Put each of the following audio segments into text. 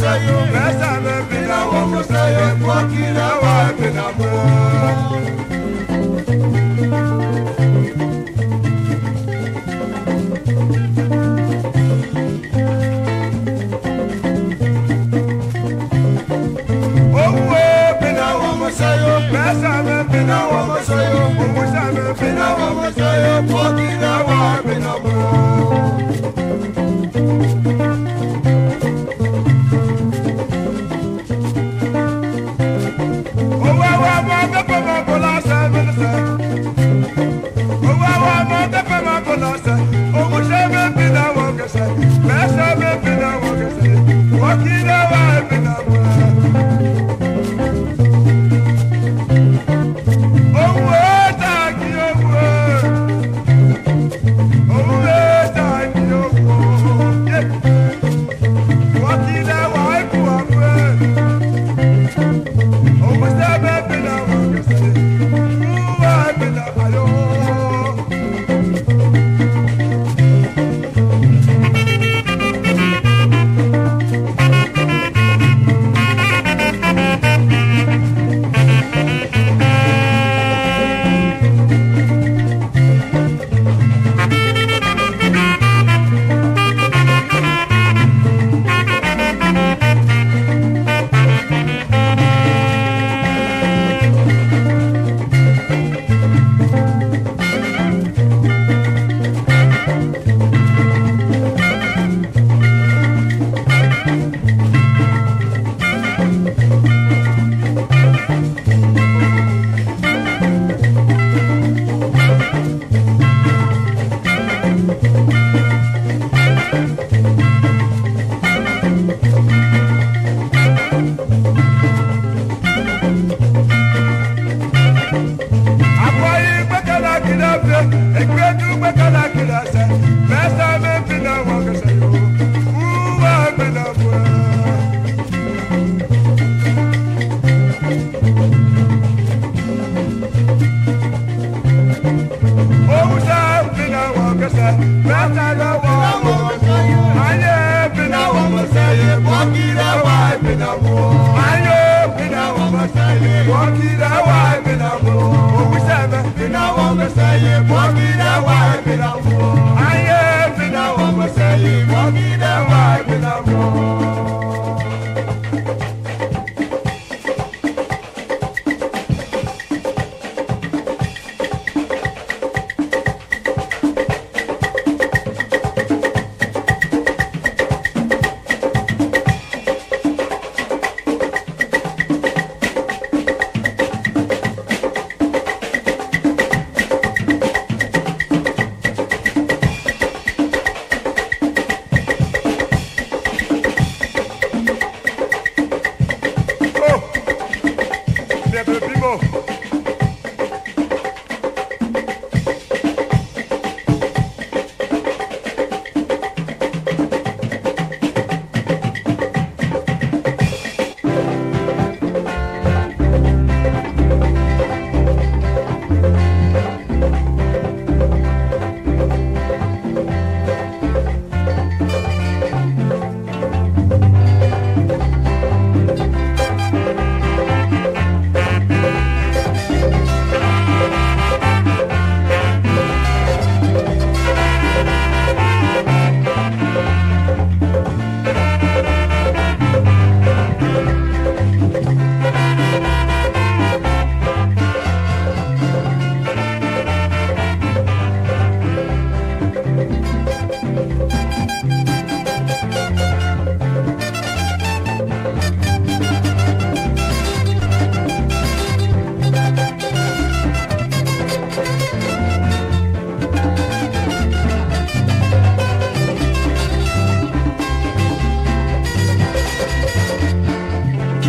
ṣe yóò bẹ́sẹ̀ mi.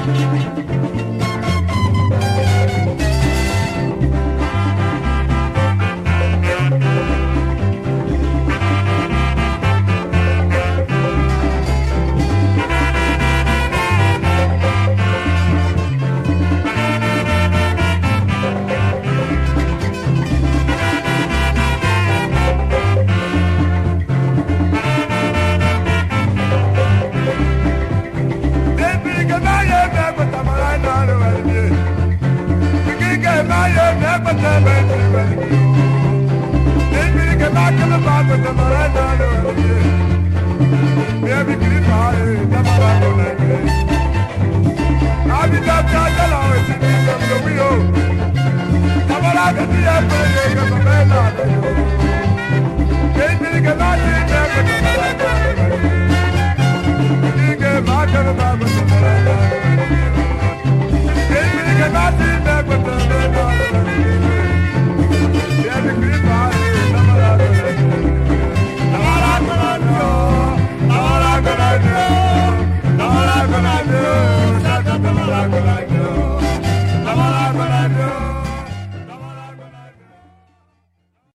Thank you. Yeah.